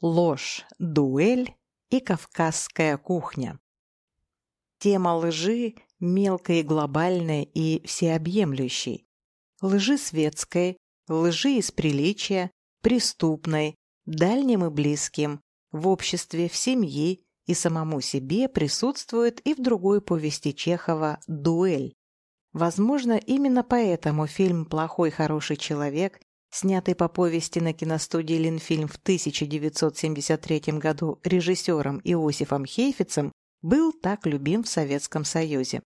ложь, дуэль и кавказская кухня. Тема лжи мелкой, глобальной и всеобъемлющей. Лжи светской, лжи из приличия, преступной, дальним и близким, в обществе, в семье и самому себе присутствует и в другой повести Чехова «Дуэль». Возможно, именно поэтому фильм «Плохой хороший человек», снятый по повести на киностудии «Ленфильм» в 1973 году режиссером Иосифом Хейфицем, был так любим в Советском Союзе.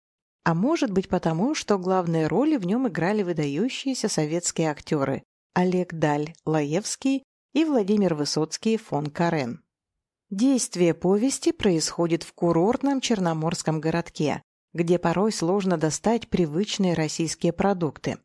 А может быть потому, что главные роли в нем играли выдающиеся советские актеры Олег Даль, Лаевский и Владимир Высоцкий, фон Карен. Действие повести происходит в курортном черноморском городке, где порой сложно достать привычные российские продукты.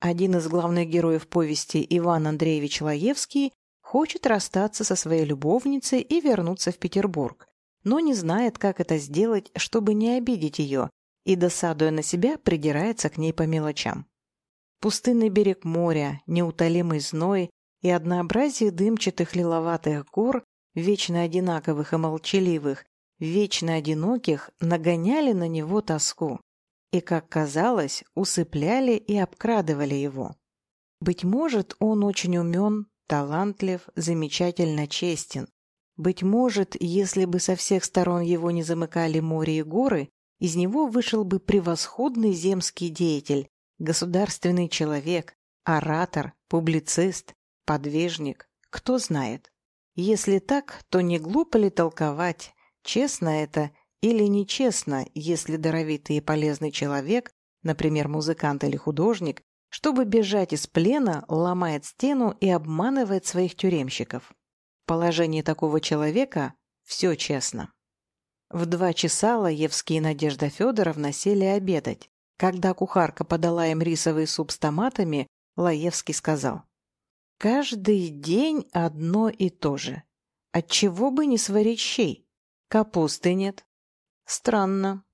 Один из главных героев повести, Иван Андреевич Лаевский, хочет расстаться со своей любовницей и вернуться в Петербург, но не знает, как это сделать, чтобы не обидеть ее, и, досадуя на себя, придирается к ней по мелочам. Пустынный берег моря, неутолимый зной и однообразие дымчатых лиловатых гор, вечно одинаковых и молчаливых, вечно одиноких, нагоняли на него тоску и, как казалось, усыпляли и обкрадывали его. Быть может, он очень умен, талантлив, замечательно честен. Быть может, если бы со всех сторон его не замыкали море и горы, из него вышел бы превосходный земский деятель, государственный человек, оратор, публицист, подвижник, кто знает. Если так, то не глупо ли толковать, честно это или нечестно, если даровитый и полезный человек, например, музыкант или художник, чтобы бежать из плена, ломает стену и обманывает своих тюремщиков. В положении такого человека все честно. В два часа Лаевский и Надежда Федоровна сели обедать. Когда кухарка подала им рисовый суп с томатами, Лаевский сказал. «Каждый день одно и то же. Отчего бы не сварить щей? Капусты нет. Странно.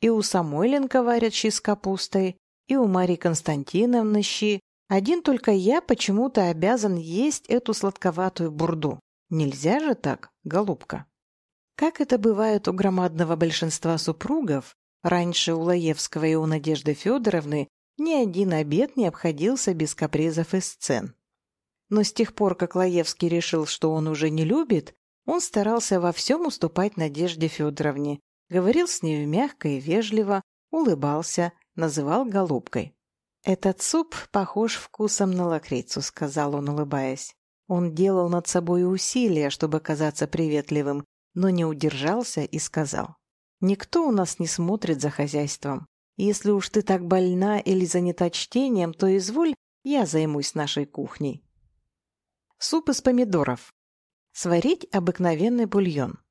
И у Самойленко варят щи с капустой, и у Марии Константиновны щи. Один только я почему-то обязан есть эту сладковатую бурду. Нельзя же так, голубка?» Как это бывает у громадного большинства супругов, раньше у Лаевского и у Надежды Федоровны ни один обед не обходился без капризов и сцен. Но с тех пор, как Лаевский решил, что он уже не любит, он старался во всем уступать Надежде Федоровне, говорил с нею мягко и вежливо, улыбался, называл голубкой. «Этот суп похож вкусом на лакрицу», — сказал он, улыбаясь. Он делал над собой усилия, чтобы казаться приветливым, но не удержался и сказал. «Никто у нас не смотрит за хозяйством. Если уж ты так больна или занята чтением, то изволь, я займусь нашей кухней». Суп из помидоров. Сварить обыкновенный бульон.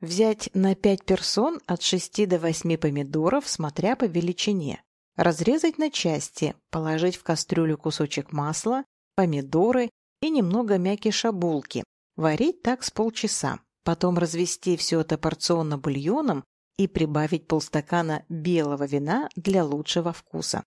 Взять на 5 персон от 6 до 8 помидоров, смотря по величине. Разрезать на части, положить в кастрюлю кусочек масла, помидоры и немного мякиша булки. Варить так с полчаса. Потом развести все это порционно бульоном и прибавить полстакана белого вина для лучшего вкуса.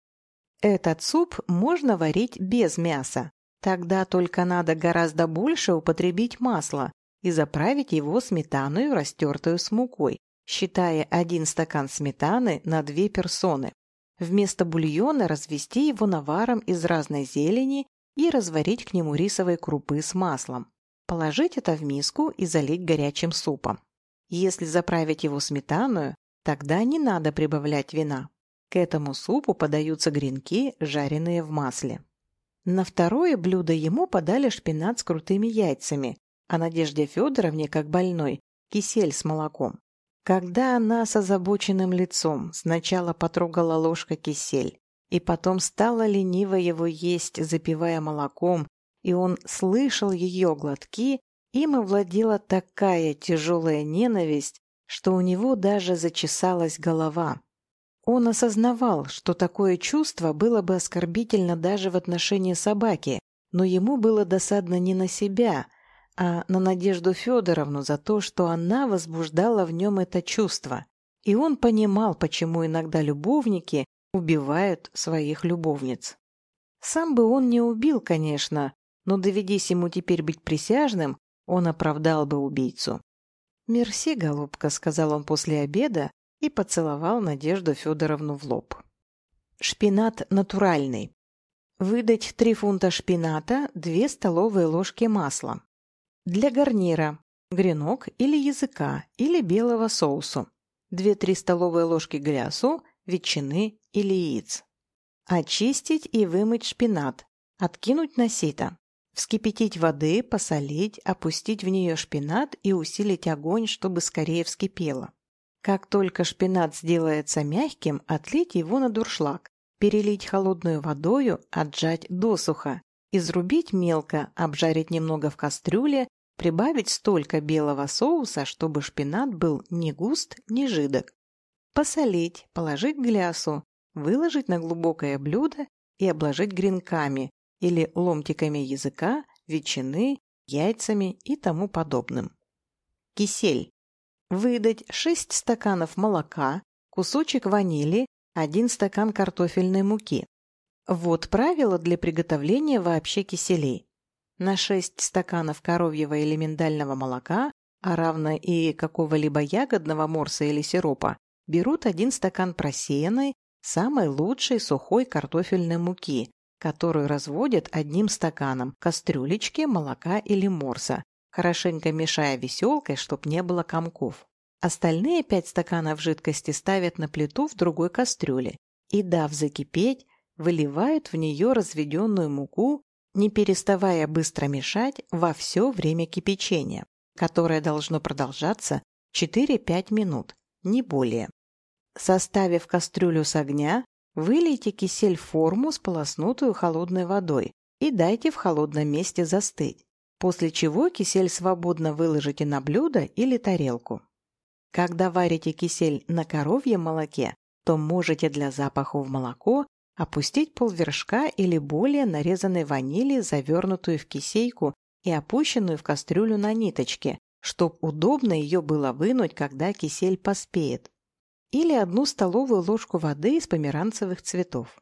Этот суп можно варить без мяса. Тогда только надо гораздо больше употребить масла и заправить его сметаной, растертую с мукой, считая один стакан сметаны на две персоны. Вместо бульона развести его наваром из разной зелени и разварить к нему рисовой крупы с маслом. Положить это в миску и залить горячим супом. Если заправить его сметаную, тогда не надо прибавлять вина. К этому супу подаются гренки, жареные в масле. На второе блюдо ему подали шпинат с крутыми яйцами, а Надежде Федоровне, как больной, кисель с молоком. Когда она с озабоченным лицом сначала потрогала ложкой кисель, и потом стала лениво его есть, запивая молоком и он слышал ее глотки, им овладела такая тяжелая ненависть, что у него даже зачесалась голова. Он осознавал, что такое чувство было бы оскорбительно даже в отношении собаки, но ему было досадно не на себя, а на Надежду Федоровну за то, что она возбуждала в нем это чувство. И он понимал, почему иногда любовники убивают своих любовниц. Сам бы он не убил, конечно, но доведись ему теперь быть присяжным, он оправдал бы убийцу. «Мерси, голубка», — сказал он после обеда и поцеловал Надежду Федоровну в лоб. Шпинат натуральный. Выдать 3 фунта шпината, 2 столовые ложки масла. Для гарнира гренок или языка или белого соусу. 2-3 столовые ложки глясу, ветчины или яиц. Очистить и вымыть шпинат. Откинуть на сито. Вскипятить воды, посолить, опустить в нее шпинат и усилить огонь, чтобы скорее вскипело. Как только шпинат сделается мягким, отлить его на дуршлаг, перелить холодную водою, отжать досуха, изрубить мелко, обжарить немного в кастрюле, прибавить столько белого соуса, чтобы шпинат был не густ, не жидок. Посолить, положить глясу, выложить на глубокое блюдо и обложить гренками или ломтиками языка, ветчины, яйцами и тому подобным. Кисель. Выдать 6 стаканов молока, кусочек ванили, 1 стакан картофельной муки. Вот правила для приготовления вообще киселей. На 6 стаканов коровьего или миндального молока, а равно и какого-либо ягодного морса или сиропа, берут 1 стакан просеянной, самой лучшей сухой картофельной муки, которую разводят одним стаканом кастрюлечки молока или морса, хорошенько мешая веселкой, чтоб не было комков. Остальные пять стаканов жидкости ставят на плиту в другой кастрюле и, дав закипеть, выливают в нее разведенную муку, не переставая быстро мешать во все время кипячения, которое должно продолжаться 4-5 минут, не более. Составив кастрюлю с огня, вылейте кисель в форму, сполоснутую холодной водой, и дайте в холодном месте застыть после чего кисель свободно выложите на блюдо или тарелку. Когда варите кисель на коровьем молоке, то можете для запаха в молоко опустить полвершка или более нарезанной ванили, завернутую в кисейку и опущенную в кастрюлю на ниточке, чтоб удобно ее было вынуть, когда кисель поспеет. Или одну столовую ложку воды из померанцевых цветов.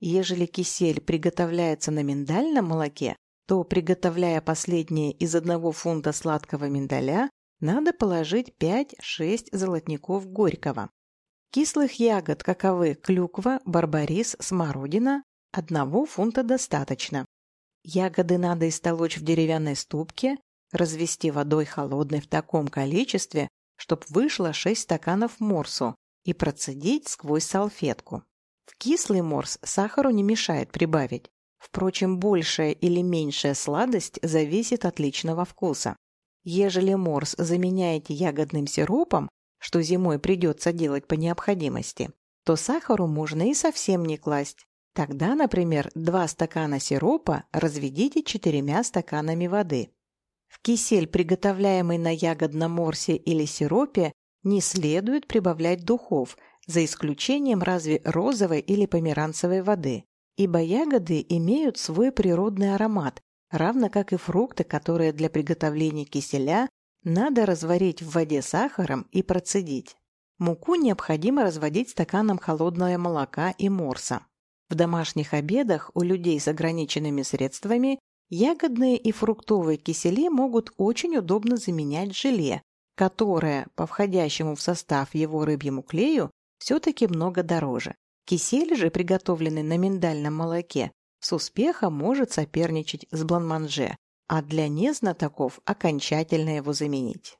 Ежели кисель приготовляется на миндальном молоке, то, приготовляя последнее из одного фунта сладкого миндаля, надо положить 5-6 золотников горького. Кислых ягод, каковы клюква, барбарис, смородина, одного фунта достаточно. Ягоды надо истолочь в деревянной ступке, развести водой холодной в таком количестве, чтоб вышло 6 стаканов морсу, и процедить сквозь салфетку. В кислый морс сахару не мешает прибавить. Впрочем, большая или меньшая сладость зависит от личного вкуса. Ежели морс заменяете ягодным сиропом, что зимой придется делать по необходимости, то сахару можно и совсем не класть. Тогда, например, 2 стакана сиропа разведите четырьмя стаканами воды. В кисель, приготовляемый на ягодном морсе или сиропе, не следует прибавлять духов, за исключением разве розовой или померанцевой воды ибо ягоды имеют свой природный аромат, равно как и фрукты, которые для приготовления киселя надо разварить в воде сахаром и процедить. Муку необходимо разводить стаканом холодного молока и морса. В домашних обедах у людей с ограниченными средствами ягодные и фруктовые кисели могут очень удобно заменять желе, которое, по входящему в состав его рыбьему клею, все-таки много дороже. Кисель же, приготовленный на миндальном молоке, с успехом может соперничать с бланманже, а для незнатоков окончательно его заменить.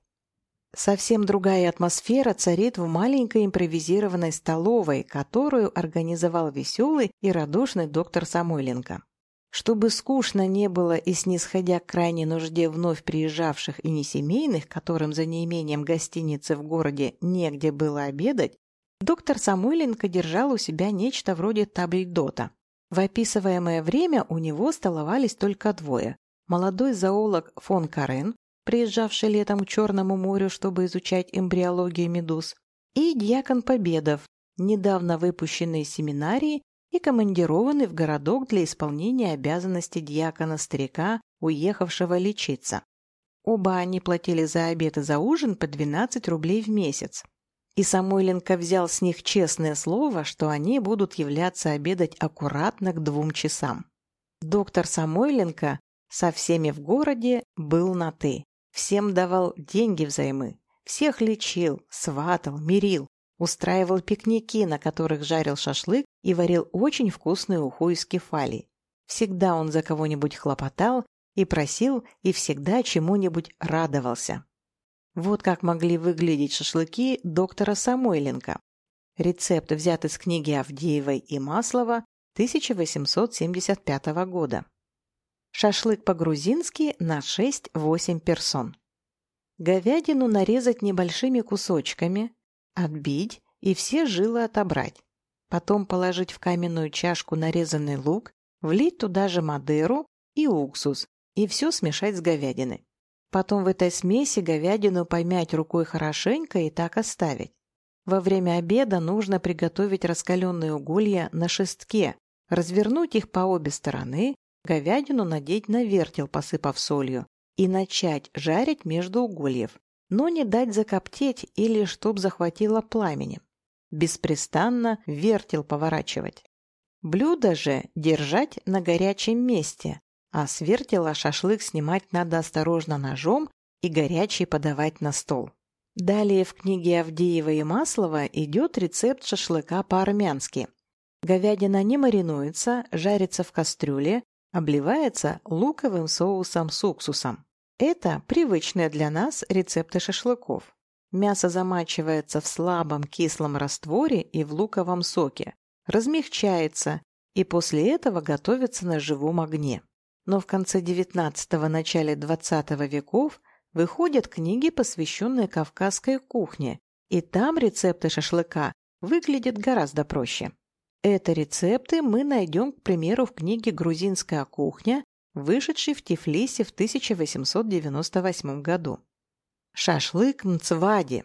Совсем другая атмосфера царит в маленькой импровизированной столовой, которую организовал веселый и радушный доктор Самойленко. Чтобы скучно не было и снисходя к крайней нужде вновь приезжавших и несемейных, которым за неимением гостиницы в городе негде было обедать, Доктор Самойленко держал у себя нечто вроде табльдота. В описываемое время у него столовались только двое. Молодой зоолог фон Карен, приезжавший летом к Черному морю, чтобы изучать эмбриологию медуз, и дьякон Победов, недавно выпущенный из семинарии и командированный в городок для исполнения обязанностей дьякона-старика, уехавшего лечиться. Оба они платили за обед и за ужин по 12 рублей в месяц. И Самойленко взял с них честное слово, что они будут являться обедать аккуратно к двум часам. Доктор Самойленко со всеми в городе был на «ты». Всем давал деньги взаймы. Всех лечил, сватал, мирил. Устраивал пикники, на которых жарил шашлык и варил очень вкусную уху из кефалий. Всегда он за кого-нибудь хлопотал и просил, и всегда чему-нибудь радовался. Вот как могли выглядеть шашлыки доктора Самойленко. Рецепт взят из книги Авдеевой и Маслова 1875 года. Шашлык по-грузински на 6-8 персон. Говядину нарезать небольшими кусочками, отбить и все жилы отобрать. Потом положить в каменную чашку нарезанный лук, влить туда же мадеру и уксус и все смешать с говядиной. Потом в этой смеси говядину помять рукой хорошенько и так оставить. Во время обеда нужно приготовить раскаленные уголья на шестке, развернуть их по обе стороны, говядину надеть на вертел, посыпав солью, и начать жарить между угольев, но не дать закоптеть или чтоб захватило пламени. Беспрестанно вертел поворачивать. Блюдо же держать на горячем месте, а с вертела шашлык снимать надо осторожно ножом и горячий подавать на стол. Далее в книге Авдеева и Маслова идет рецепт шашлыка по-армянски. Говядина не маринуется, жарится в кастрюле, обливается луковым соусом с уксусом. Это привычные для нас рецепты шашлыков. Мясо замачивается в слабом кислом растворе и в луковом соке, размягчается и после этого готовится на живом огне но в конце XIX – начале XX веков выходят книги, посвященные кавказской кухне, и там рецепты шашлыка выглядят гораздо проще. Это рецепты мы найдем, к примеру, в книге «Грузинская кухня», вышедшей в Тифлисе в 1898 году. Шашлык мцвади.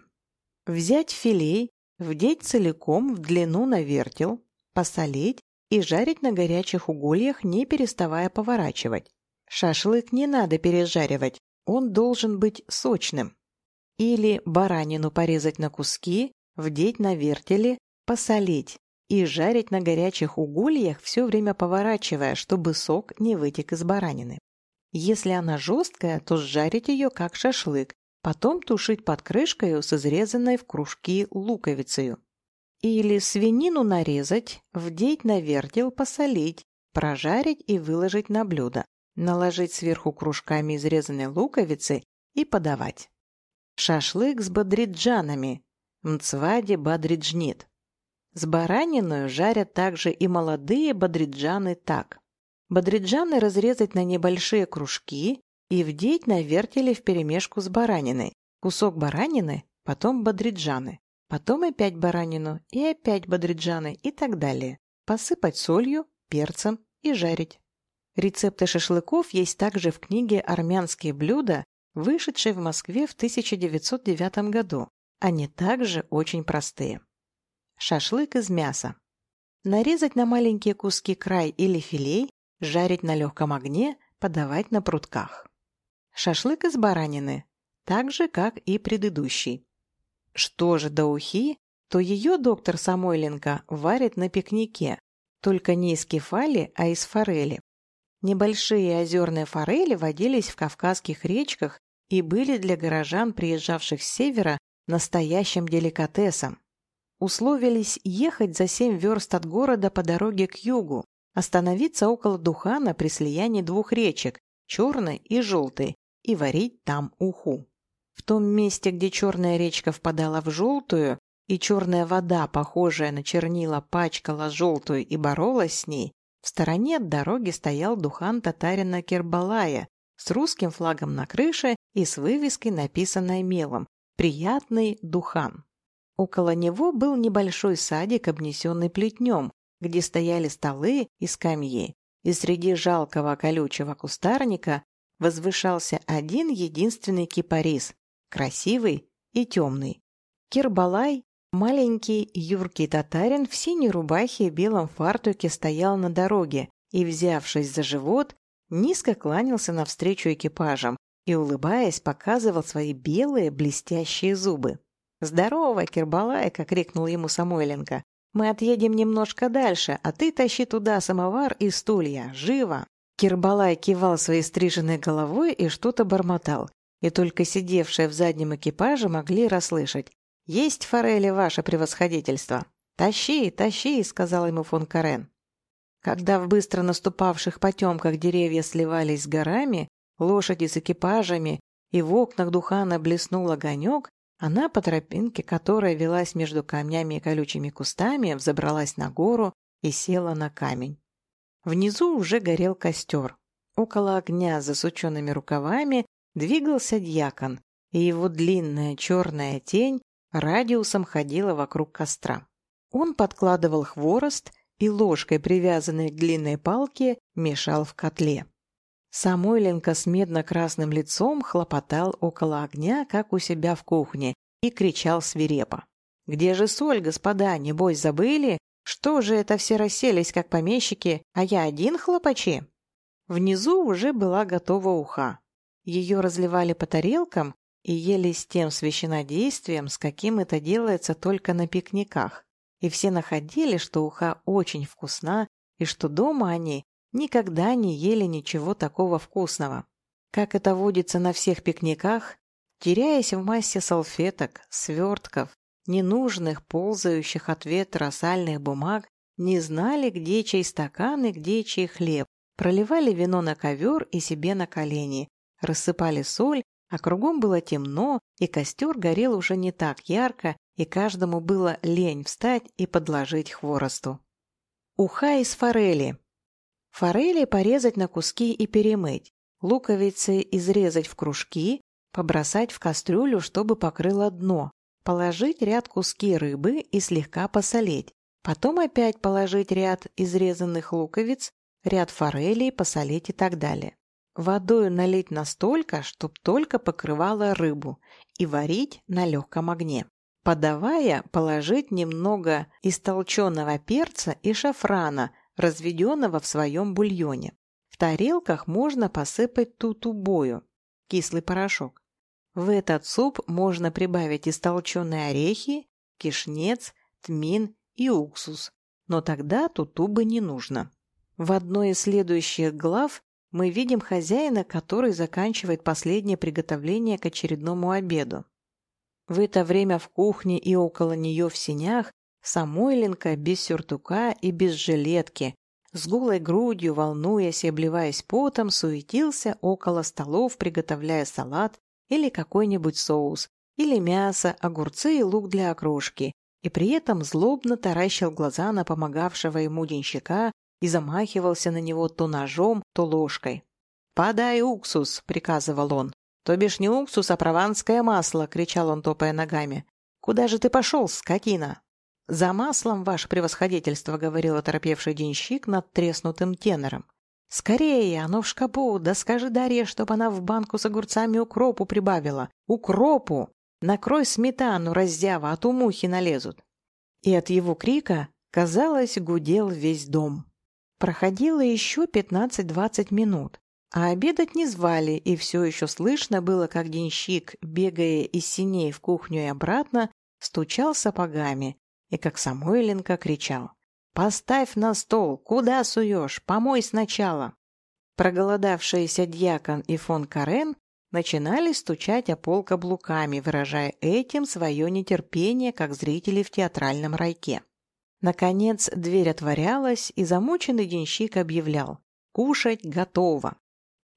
Взять филей, вдеть целиком в длину на вертел, посолить, и жарить на горячих угольях, не переставая поворачивать. Шашлык не надо пережаривать, он должен быть сочным. Или баранину порезать на куски, вдеть на вертеле, посолить и жарить на горячих угольях, все время поворачивая, чтобы сок не вытек из баранины. Если она жесткая, то сжарить ее как шашлык, потом тушить под крышкой с изрезанной в кружки луковицей. Или свинину нарезать, вдеть на вертел, посолить, прожарить и выложить на блюдо, наложить сверху кружками изрезанной луковицы и подавать. Шашлык с бадриджанами, мцвади бадриджнит. С бараниной жарят также и молодые бадриджаны так. Бадриджаны разрезать на небольшие кружки и вдеть на вертеле вперемешку с бараниной. Кусок баранины, потом бадриджаны. Потом опять баранину и опять бадриджаны и так далее. Посыпать солью, перцем и жарить. Рецепты шашлыков есть также в книге «Армянские блюда», вышедшей в Москве в 1909 году. Они также очень простые. Шашлык из мяса. Нарезать на маленькие куски край или филей, жарить на легком огне, подавать на прутках. Шашлык из баранины, так же, как и предыдущий. Что же до ухи, то ее доктор Самойленко варит на пикнике, только не из кефали, а из форели. Небольшие озерные форели водились в кавказских речках и были для горожан, приезжавших с севера, настоящим деликатесом. Условились ехать за семь верст от города по дороге к югу, остановиться около Духана при слиянии двух речек, черной и желтой, и варить там уху. В том месте, где черная речка впадала в желтую, и черная вода, похожая на чернила, пачкала желтую и боролась с ней, в стороне от дороги стоял духан татарина Кербалая с русским флагом на крыше и с вывеской, написанной мелом «Приятный духан». Около него был небольшой садик, обнесенный плетнем, где стояли столы и скамьи, и среди жалкого колючего кустарника возвышался один единственный кипарис, красивый и темный. Кирбалай, маленький юркий татарин в синей рубахе и белом фартуке стоял на дороге и, взявшись за живот, низко кланялся навстречу экипажам и, улыбаясь, показывал свои белые блестящие зубы. «Здорово, Кирбалайка!» — крикнул ему Самойленко. «Мы отъедем немножко дальше, а ты тащи туда самовар и стулья. Живо!» Кирбалай кивал своей стриженной головой и что-то бормотал. и только сидевшие в заднем экипаже могли расслышать «Есть форели, ваше превосходительство!» «Тащи, тащи!» — сказал ему фон Карен. Когда в быстро наступавших потемках деревья сливались с горами, лошади с экипажами, и в окнах Духана блеснул огонек, она по тропинке, которая велась между камнями и колючими кустами, взобралась на гору и села на камень. Внизу уже горел костер. Около огня с засученными рукавами двигался дьякон, и его длинная черная тень радиусом ходила вокруг костра. Он подкладывал хворост и ложкой, привязанной к длинной палке, мешал в котле. Самойленко с медно-красным лицом хлопотал около огня, как у себя в кухне, и кричал свирепо. «Где же соль, господа? Небось, забыли? Что же это все расселись, как помещики, а я один хлопачи?» Внизу уже была готова уха. Ее разливали по тарелкам и ели с тем священодействием, с каким это делается только на пикниках и все находили, что уха очень вкусна и что дома они никогда не ели ничего такого вкусного. Как это водится на всех пикниках, теряясь в массе салфеток, свертков, ненужных, ползающих от ветра сальных бумаг, не знали, где чей стакан и где чей хлеб, проливали вино на ковер и себе на колени, рассыпали соль, а кругом было темно, и костер горел уже не так ярко, и каждому было лень встать и подложить хворосту. Уха из форели. Форели порезать на куски и перемыть, луковицы изрезать в кружки, побросать в кастрюлю, чтобы покрыло дно, положить ряд куски рыбы и слегка посолить, потом опять положить ряд изрезанных луковиц, ряд форелей, посолить и так далее. Водою налить настолько, чтоб только покрывала рыбу, и варить на легком огне. Подавая, положить немного истолченного перца и шафрана, разведенного в своем бульоне. В тарелках можно посыпать тутубою, кислый порошок. В этот суп можно прибавить истолченные орехи, кишнец, тмин и уксус, но тогда тутубы не нужно. В одной из следующих глав мы видим хозяина, который заканчивает последнее приготовление к очередному обеду. В это время в кухне и около нее в синях Самойленко без сюртука и без жилетки, с голой грудью, волнуясь и обливаясь потом, суетился около столов, приготовляя салат или какой-нибудь соус, или мясо, огурцы и лук для окрошки, и при этом злобно таращил глаза на помогавшего ему денщика и замахивался на него то ножом, то ложкой. «Подай уксус!» — приказывал он. «То бишь не уксус, а прованское масло!» — кричал он, топая ногами. «Куда же ты пошел, скотина?» «За маслом, ваше превосходительство», — говорил оторопевший денщик над треснутым тенором. «Скорее, оно в шкапу, да скажи Дарье, чтобы она в банку с огурцами укропу прибавила. Укропу! Накрой сметану, раздява, а то мухи налезут». И от его крика, казалось, гудел весь дом. Проходило еще 15-20 минут. А обедать не звали, и все еще слышно было, как денщик, бегая из синей в кухню и обратно, стучал сапогами, и как Самойленко кричал «Поставь на стол! Куда суешь? Помой сначала!» Проголодавшиеся дьякон и фон Карен начинали стучать о пол каблуками, выражая этим свое нетерпение, как зрители в театральном райке. Наконец дверь отворялась, и замученный денщик объявлял «Кушать готово!»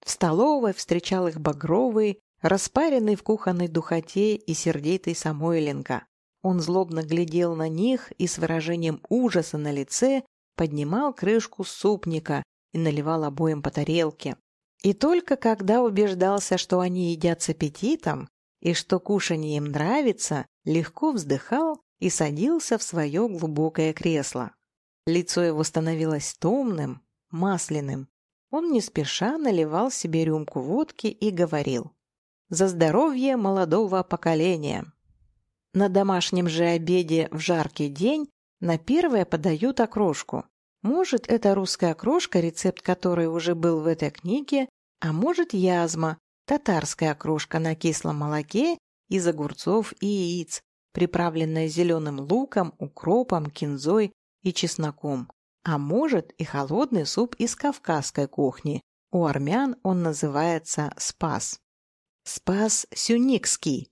В столовой встречал их багровый, распаренный в кухонной духоте и сердитый Самойленко. Он злобно глядел на них и с выражением ужаса на лице поднимал крышку супника и наливал обоим по тарелке. И только когда убеждался, что они едят с аппетитом и что кушанье им нравится, легко вздыхал и садился в свое глубокое кресло. Лицо его становилось томным, масляным, он не спеша наливал себе рюмку водки и говорил «За здоровье молодого поколения!». На домашнем же обеде в жаркий день на первое подают окрошку. Может, это русская окрошка, рецепт которой уже был в этой книге, а может, язма, татарская окрошка на кислом молоке из огурцов и яиц, приправленная зеленым луком, укропом, кинзой и чесноком а может и холодный суп из кавказской кухни. У армян он называется спас. Спас Сюникский.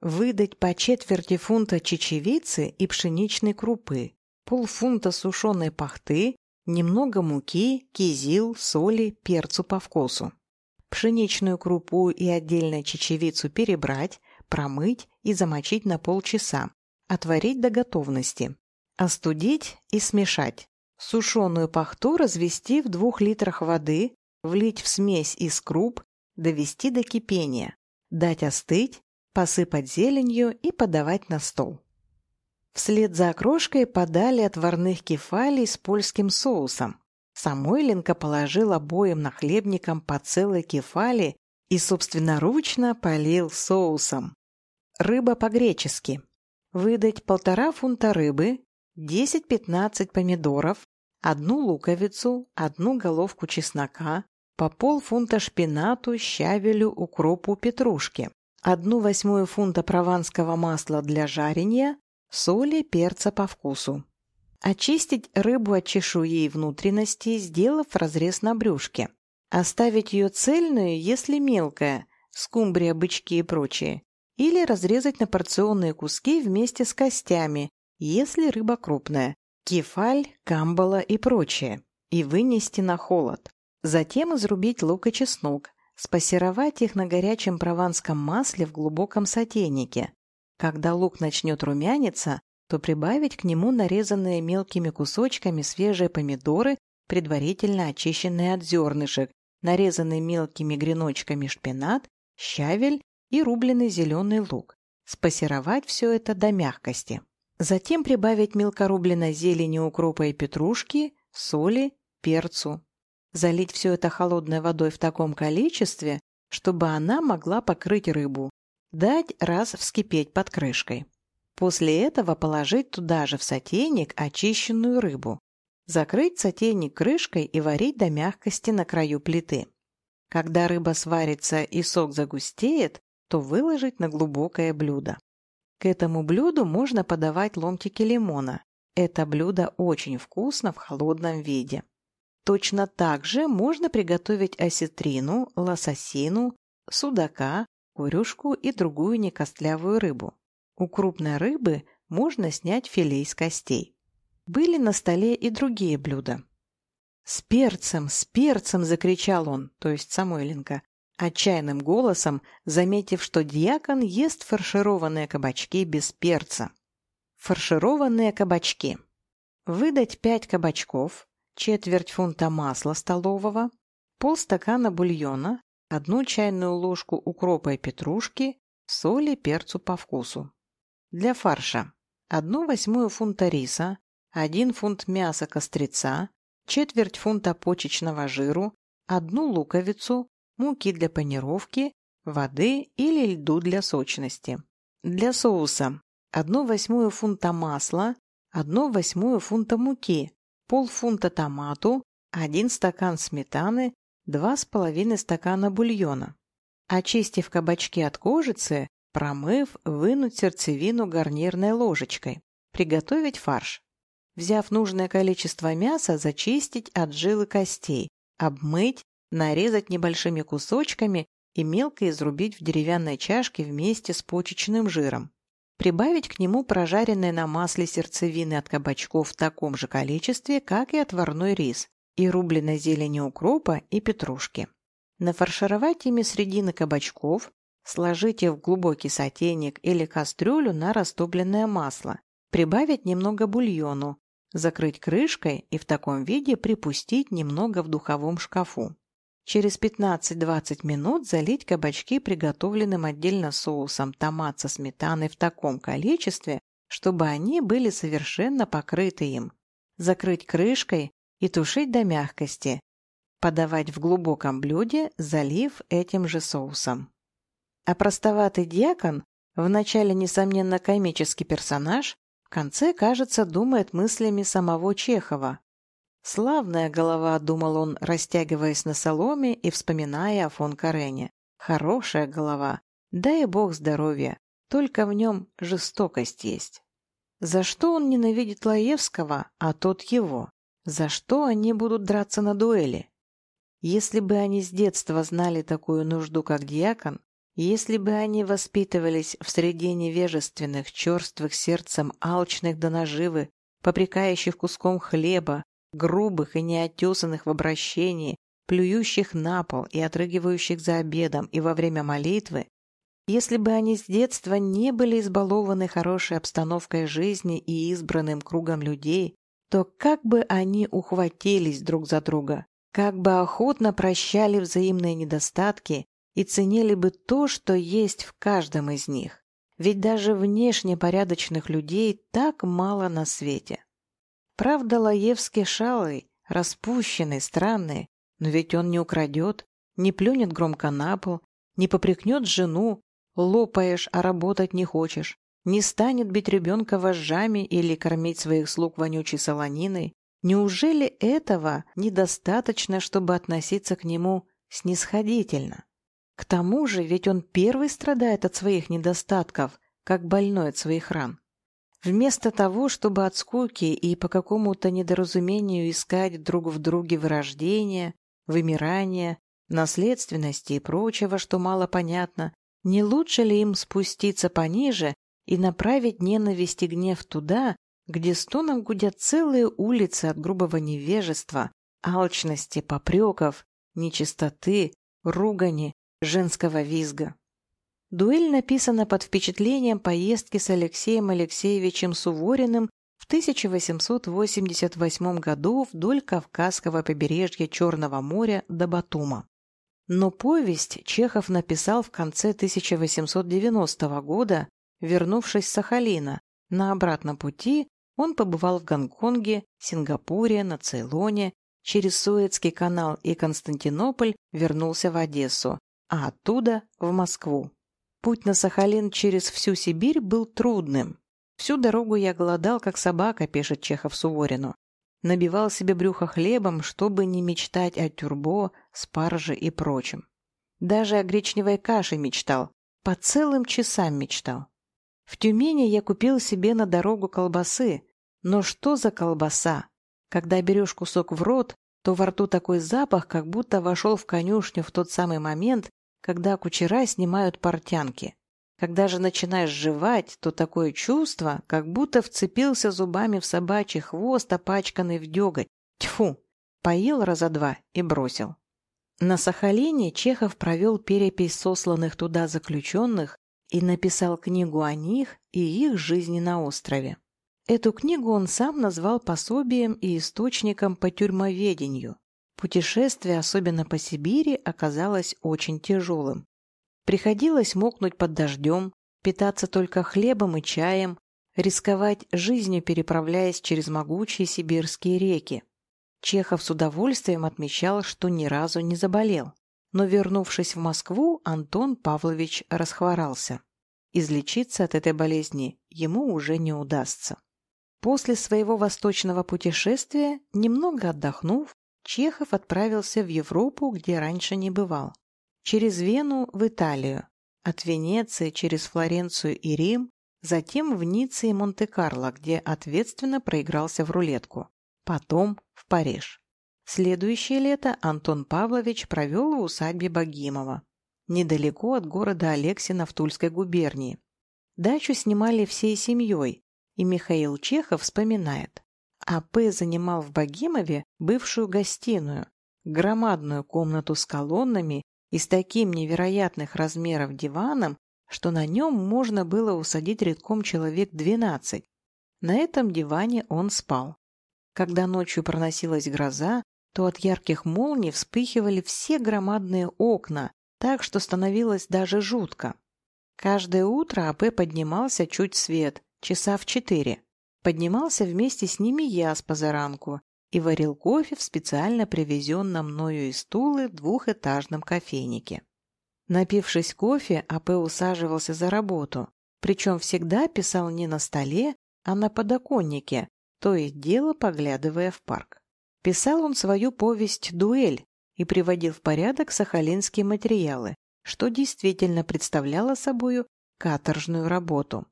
Выдать по четверти фунта чечевицы и пшеничной крупы, полфунта сушеной пахты, немного муки, кизил, соли, перцу по вкусу. Пшеничную крупу и отдельно чечевицу перебрать, промыть и замочить на полчаса. Отварить до готовности. Остудить и смешать. Сушеную пахту развести в двух литрах воды, влить в смесь из круп, довести до кипения, дать остыть, посыпать зеленью и подавать на стол. Вслед за окрошкой подали отварных кефалей с польским соусом. Самойленко положил обоим нахлебникам по целой кефали и собственноручно полил соусом. Рыба по-гречески. Выдать полтора фунта рыбы, 10-15 помидоров, одну луковицу, одну головку чеснока, по полфунта шпинату, щавелю, укропу, петрушки, одну восьмую фунта прованского масла для жарения, соли, перца по вкусу. Очистить рыбу от чешуи и внутренности, сделав разрез на брюшке. Оставить ее цельную, если мелкая, скумбрия, бычки и прочее. Или разрезать на порционные куски вместе с костями, если рыба крупная, кефаль, камбала и прочее. И вынести на холод. Затем изрубить лук и чеснок, спассеровать их на горячем прованском масле в глубоком сотейнике. Когда лук начнет румяниться, то прибавить к нему нарезанные мелкими кусочками свежие помидоры, предварительно очищенные от зернышек, нарезанный мелкими греночками шпинат, щавель и рубленый зеленый лук. Спассеровать все это до мягкости. Затем прибавить мелкорубленной зелени укропа и петрушки, соли, перцу, залить все это холодной водой в таком количестве, чтобы она могла покрыть рыбу, дать раз вскипеть под крышкой. После этого положить туда же в сотейник очищенную рыбу, закрыть сотейник крышкой и варить до мягкости на краю плиты. Когда рыба сварится и сок загустеет, то выложить на глубокое блюдо. К этому блюду можно подавать ломтики лимона. Это блюдо очень вкусно в холодном виде. Точно так же можно приготовить осетрину, лососину, судака, курюшку и другую некостлявую рыбу. У крупной рыбы можно снять филе из костей. Были на столе и другие блюда. «С перцем, с перцем!» – закричал он, то есть Самойленко, отчаянным голосом, заметив, что дьякон ест фаршированные кабачки без перца. Фаршированные кабачки. Выдать пять кабачков, четверть фунта масла столового, полстакана бульона, одну чайную ложку укропа и петрушки, соли, перцу по вкусу. Для фарша одну восьмую фунта риса, один фунт мяса кострица, четверть фунта почечного жиру, одну луковицу, муки для панировки, воды или льду для сочности. Для соуса одну восьмую фунта масла, одну восьмую фунта муки, полфунта томату, один стакан сметаны, два с половиной стакана бульона. Очистив кабачки от кожицы, промыв, вынуть сердцевину гарнирной ложечкой. Приготовить фарш. Взяв нужное количество мяса, зачистить от жил и костей, обмыть, нарезать небольшими кусочками и мелко изрубить в деревянной чашке вместе с почечным жиром. Прибавить к нему прожаренные на масле сердцевины от кабачков в таком же количестве, как и отварной рис, и рубленой зелени укропа и петрушки. Нафаршировать ими средины кабачков, сложите в глубокий сотейник или кастрюлю на растопленное масло, прибавить немного бульону, закрыть крышкой и в таком виде припустить немного в духовом шкафу. Через 15-20 минут залить кабачки приготовленным отдельно соусом томат со сметаной в таком количестве, чтобы они были совершенно покрыты им. Закрыть крышкой и тушить до мягкости. Подавать в глубоком блюде, залив этим же соусом. А простоватый дьякон, вначале, несомненно, комический персонаж, в конце, кажется, думает мыслями самого Чехова, «Славная голова», — думал он, растягиваясь на соломе и вспоминая о фон Карене. «Хорошая голова. Дай бог здоровья. Только в нем жестокость есть». За что он ненавидит Лаевского, а тот его? За что они будут драться на дуэли? Если бы они с детства знали такую нужду, как диакон, Если бы они воспитывались в среде невежественных, черствых сердцем, алчных до наживы, попрекающих куском хлеба, грубых и неотесанных в обращении, плюющих на пол и отрыгивающих за обедом и во время молитвы, если бы они с детства не были избалованы хорошей обстановкой жизни и избранным кругом людей, то как бы они ухватились друг за друга, как бы охотно прощали взаимные недостатки и ценили бы то, что есть в каждом из них. Ведь даже внешне порядочных людей так мало на свете. Правда, Лаевский шалый, распущенный, странный, но ведь он не украдет, не плюнет громко на пол, не попрекнет жену, лопаешь, а работать не хочешь, не станет бить ребенка вожжами или кормить своих слуг вонючей солониной. Неужели этого недостаточно, чтобы относиться к нему снисходительно? К тому же ведь он первый страдает от своих недостатков, как больной от своих ран. Вместо того, чтобы от скуки и по какому-то недоразумению искать друг в друге вырождения, вымирания, наследственности и прочего, что мало понятно, не лучше ли им спуститься пониже и направить ненависть и гнев туда, где стоном гудят целые улицы от грубого невежества, алчности, попреков, нечистоты, ругани, женского визга. Дуэль написана под впечатлением поездки с Алексеем Алексеевичем Сувориным в 1888 году вдоль Кавказского побережья Черного моря до Батума. Но повесть Чехов написал в конце 1890 года, вернувшись с Сахалина. На обратном пути он побывал в Гонконге, Сингапуре, на Цейлоне, через Суэцкий канал и Константинополь вернулся в Одессу, а оттуда в Москву. Путь на Сахалин через всю Сибирь был трудным. Всю дорогу я голодал, как собака, пишет Чехов Суворину набивал себе брюхо хлебом, чтобы не мечтать о тюрбо, спарже и прочем. Даже о гречневой каше мечтал, по целым часам мечтал. В Тюмени я купил себе на дорогу колбасы, но что за колбаса? Когда берешь кусок в рот, то во рту такой запах, как будто вошел в конюшню в тот самый момент, когда кучера снимают портянки. Когда же начинаешь жевать, то такое чувство, как будто вцепился зубами в собачий хвост, опачканный в деготь. Тьфу! Поел раза два и бросил. На Сахалине Чехов провел перепись сосланных туда заключенных и написал книгу о них и их жизни на острове. Эту книгу он сам назвал пособием и источником по тюрьмоведению. Путешествие, особенно по Сибири, оказалось очень тяжелым. Приходилось мокнуть под дождем, питаться только хлебом и чаем, рисковать жизнью, переправляясь через могучие сибирские реки. Чехов с удовольствием отмечал, что ни разу не заболел. Но, вернувшись в Москву, Антон Павлович расхворался. Излечиться от этой болезни ему уже не удастся. После своего восточного путешествия, немного отдохнув, Чехов отправился в Европу, где раньше не бывал через Вену в Италию, от Венеции через Флоренцию и Рим, затем в Ницце и Монте-Карло, где ответственно проигрался в рулетку, потом в Париж. Следующее лето Антон Павлович провел в усадьбе Богимова, недалеко от города Алексина в Тульской губернии. Дачу снимали всей семьей, и Михаил Чехов вспоминает. А.П. занимал в Богимове бывшую гостиную, громадную комнату с колоннами и с таким невероятных размеров диваном, что на нем можно было усадить редком человек двенадцать. На этом диване он спал. Когда ночью проносилась гроза, то от ярких молний вспыхивали все громадные окна, так что становилось даже жутко. Каждое утро АП поднимался чуть свет, часа в четыре. Поднимался вместе с ними я с позаранку и варил кофе в специально привезенном мною из Тулы двухэтажном кофейнике. Напившись кофе, АП усаживался за работу, причем всегда писал не на столе, а на подоконнике, то и дело поглядывая в парк. Писал он свою повесть «Дуэль» и приводил в порядок сахалинские материалы, что действительно представляло собою каторжную работу.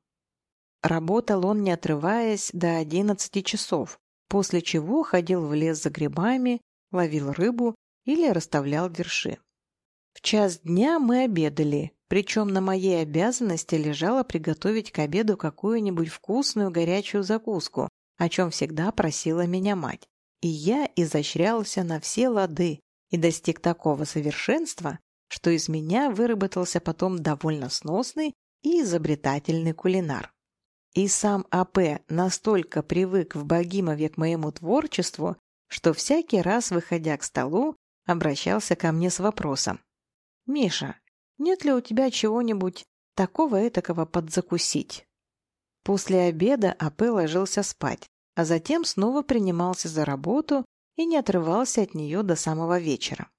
Работал он, не отрываясь, до одиннадцати часов, после чего ходил в лес за грибами, ловил рыбу или расставлял верши. В час дня мы обедали, Причем на моей обязанности лежало приготовить к обеду какую-нибудь вкусную горячую закуску, о чем всегда просила меня мать. И я изощрялся на все лады и достиг такого совершенства, что из меня выработался потом довольно сносный и изобретательный кулинар. И сам А.П. настолько привык в Богимове к моему творчеству, что всякий раз, выходя к столу, обращался ко мне с вопросом. «Миша, нет ли у тебя чего-нибудь такого этакого подзакусить?» После обеда А.П. ложился спать, а затем снова принимался за работу и не отрывался от нее до самого вечера.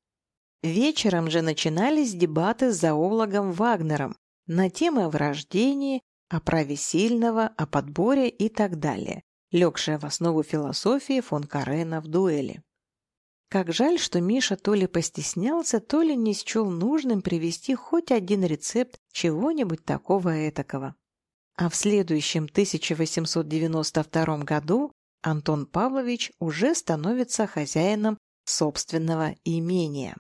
Вечером же начинались дебаты с зоологом Вагнером на темы о врождении, о праве сильного, о подборе и так далее, легшая в основу философии фон Карена в дуэли. Как жаль, что Миша то ли постеснялся, то ли не счел нужным привести хоть один рецепт чего-нибудь такого этакого. А в следующем 1892 году Антон Павлович уже становится хозяином собственного имения.